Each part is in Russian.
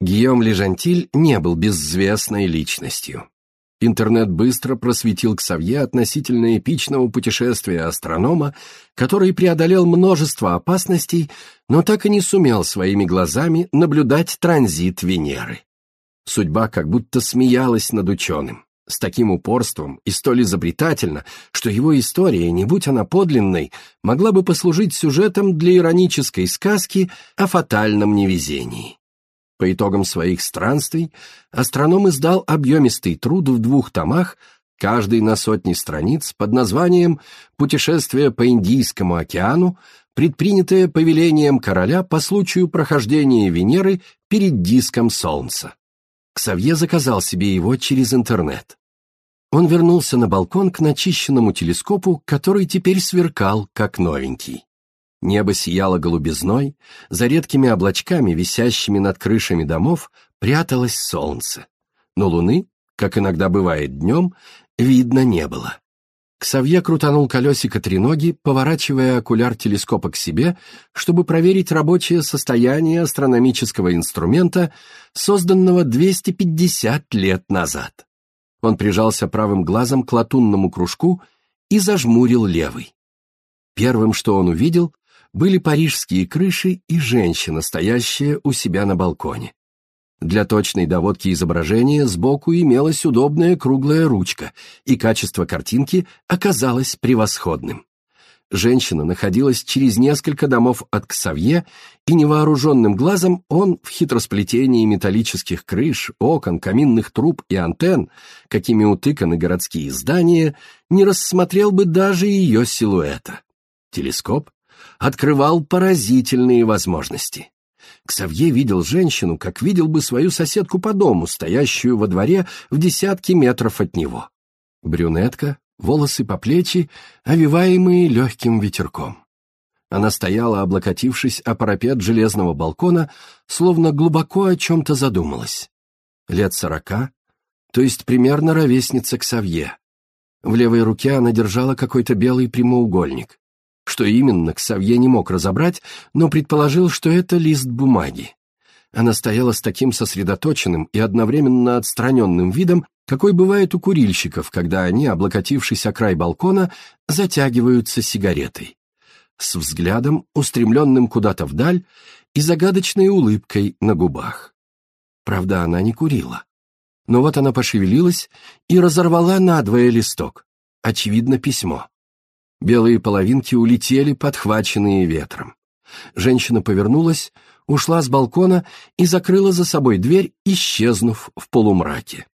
Гийом Лежантиль не был безвестной личностью. Интернет быстро просветил Ксавье относительно эпичного путешествия астронома, который преодолел множество опасностей, но так и не сумел своими глазами наблюдать транзит Венеры. Судьба как будто смеялась над ученым, с таким упорством и столь изобретательно, что его история, не будь она подлинной, могла бы послужить сюжетом для иронической сказки о фатальном невезении. По итогам своих странствий астроном издал объемистый труд в двух томах, каждый на сотни страниц, под названием «Путешествие по Индийскому океану», предпринятое повелением короля по случаю прохождения Венеры перед диском Солнца. Ксавье заказал себе его через интернет. Он вернулся на балкон к начищенному телескопу, который теперь сверкал, как новенький. Небо сияло голубизной, за редкими облачками, висящими над крышами домов, пряталось солнце. Но луны, как иногда бывает днем, видно не было. Ксавье крутанул колесико треноги, поворачивая окуляр телескопа к себе, чтобы проверить рабочее состояние астрономического инструмента, созданного 250 лет назад. Он прижался правым глазом к латунному кружку и зажмурил левый. Первым, что он увидел, были парижские крыши и женщина, стоящая у себя на балконе. Для точной доводки изображения сбоку имелась удобная круглая ручка, и качество картинки оказалось превосходным. Женщина находилась через несколько домов от Ксавье, и невооруженным глазом он в хитросплетении металлических крыш, окон, каминных труб и антенн, какими утыканы городские здания, не рассмотрел бы даже ее силуэта. Телескоп открывал поразительные возможности. Ксавье видел женщину, как видел бы свою соседку по дому, стоящую во дворе в десятки метров от него. Брюнетка, волосы по плечи, овиваемые легким ветерком. Она стояла, облокотившись о парапет железного балкона, словно глубоко о чем-то задумалась. Лет сорока, то есть примерно ровесница Ксавье. В левой руке она держала какой-то белый прямоугольник. Что именно, Ксавье не мог разобрать, но предположил, что это лист бумаги. Она стояла с таким сосредоточенным и одновременно отстраненным видом, какой бывает у курильщиков, когда они, облокотившись о край балкона, затягиваются сигаретой. С взглядом, устремленным куда-то вдаль, и загадочной улыбкой на губах. Правда, она не курила. Но вот она пошевелилась и разорвала надвое листок. Очевидно, письмо. Белые половинки улетели, подхваченные ветром. Женщина повернулась, ушла с балкона и закрыла за собой дверь, исчезнув в полумраке.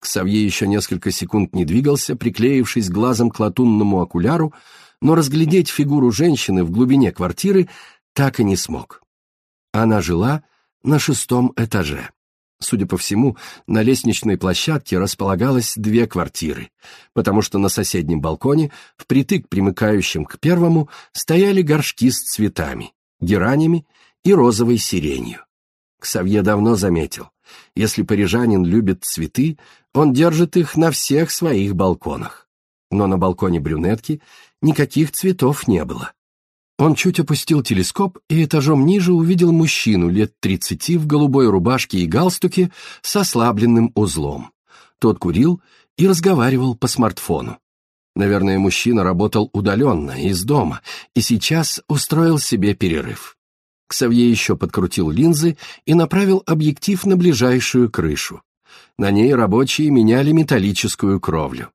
Ксавье еще несколько секунд не двигался, приклеившись глазом к латунному окуляру, но разглядеть фигуру женщины в глубине квартиры так и не смог. Она жила на шестом этаже. Судя по всему, на лестничной площадке располагалось две квартиры, потому что на соседнем балконе, впритык примыкающем к первому, стояли горшки с цветами, геранями и розовой сиренью. Ксавье давно заметил, если парижанин любит цветы, он держит их на всех своих балконах. Но на балконе брюнетки никаких цветов не было. Он чуть опустил телескоп и этажом ниже увидел мужчину лет тридцати в голубой рубашке и галстуке с ослабленным узлом. Тот курил и разговаривал по смартфону. Наверное, мужчина работал удаленно, из дома, и сейчас устроил себе перерыв. Ксавье еще подкрутил линзы и направил объектив на ближайшую крышу. На ней рабочие меняли металлическую кровлю.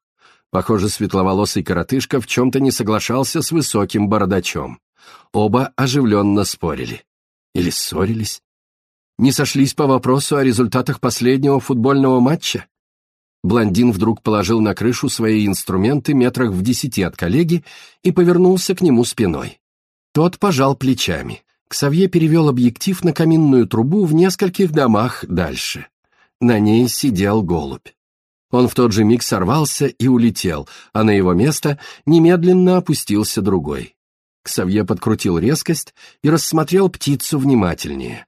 Похоже, светловолосый коротышка в чем-то не соглашался с высоким бородачом. Оба оживленно спорили. Или ссорились. Не сошлись по вопросу о результатах последнего футбольного матча? Блондин вдруг положил на крышу свои инструменты метрах в десяти от коллеги и повернулся к нему спиной. Тот пожал плечами. Ксавье перевел объектив на каминную трубу в нескольких домах дальше. На ней сидел голубь. Он в тот же миг сорвался и улетел, а на его место немедленно опустился другой. Ксавье подкрутил резкость и рассмотрел птицу внимательнее.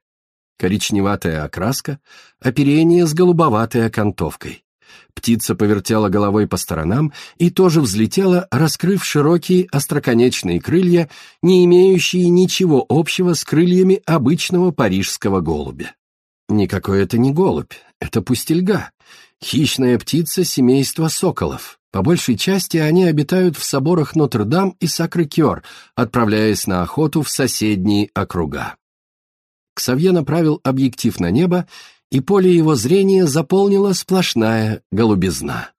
Коричневатая окраска, оперение с голубоватой окантовкой. Птица повертела головой по сторонам и тоже взлетела, раскрыв широкие остроконечные крылья, не имеющие ничего общего с крыльями обычного парижского голубя. Никакой это не голубь, это пустельга, хищная птица семейства соколов. По большей части они обитают в соборах Нотр-Дам и Сакры-Кёр, отправляясь на охоту в соседние округа. Ксавье направил объектив на небо, и поле его зрения заполнила сплошная голубизна.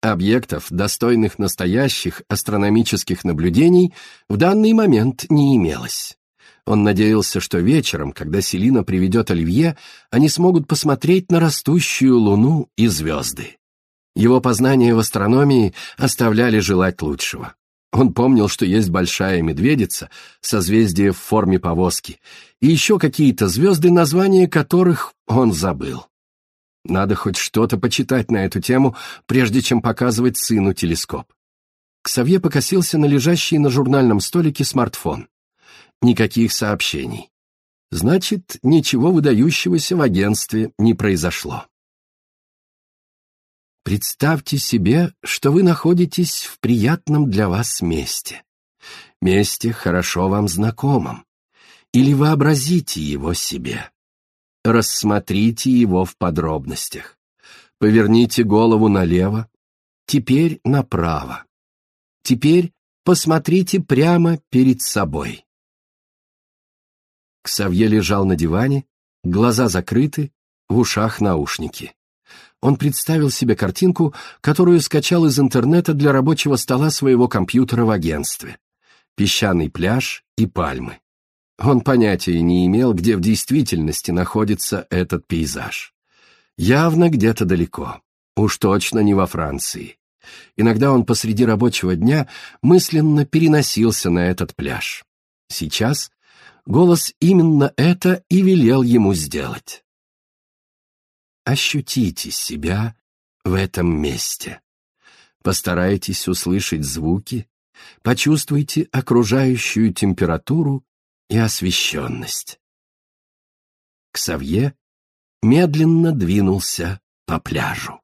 Объектов, достойных настоящих астрономических наблюдений, в данный момент не имелось. Он надеялся, что вечером, когда Селина приведет Оливье, они смогут посмотреть на растущую луну и звезды. Его познания в астрономии оставляли желать лучшего. Он помнил, что есть большая медведица, созвездие в форме повозки, и еще какие-то звезды, названия которых он забыл. Надо хоть что-то почитать на эту тему, прежде чем показывать сыну телескоп. Ксавье покосился на лежащий на журнальном столике смартфон. Никаких сообщений. Значит, ничего выдающегося в агентстве не произошло. Представьте себе, что вы находитесь в приятном для вас месте. Месте, хорошо вам знакомом. Или вообразите его себе. Рассмотрите его в подробностях. Поверните голову налево, теперь направо. Теперь посмотрите прямо перед собой. Ксавье лежал на диване, глаза закрыты, в ушах наушники. Он представил себе картинку, которую скачал из интернета для рабочего стола своего компьютера в агентстве. Песчаный пляж и пальмы. Он понятия не имел, где в действительности находится этот пейзаж. Явно где-то далеко. Уж точно не во Франции. Иногда он посреди рабочего дня мысленно переносился на этот пляж. Сейчас голос именно это и велел ему сделать. Ощутите себя в этом месте. Постарайтесь услышать звуки, почувствуйте окружающую температуру и освещенность. Ксавье медленно двинулся по пляжу.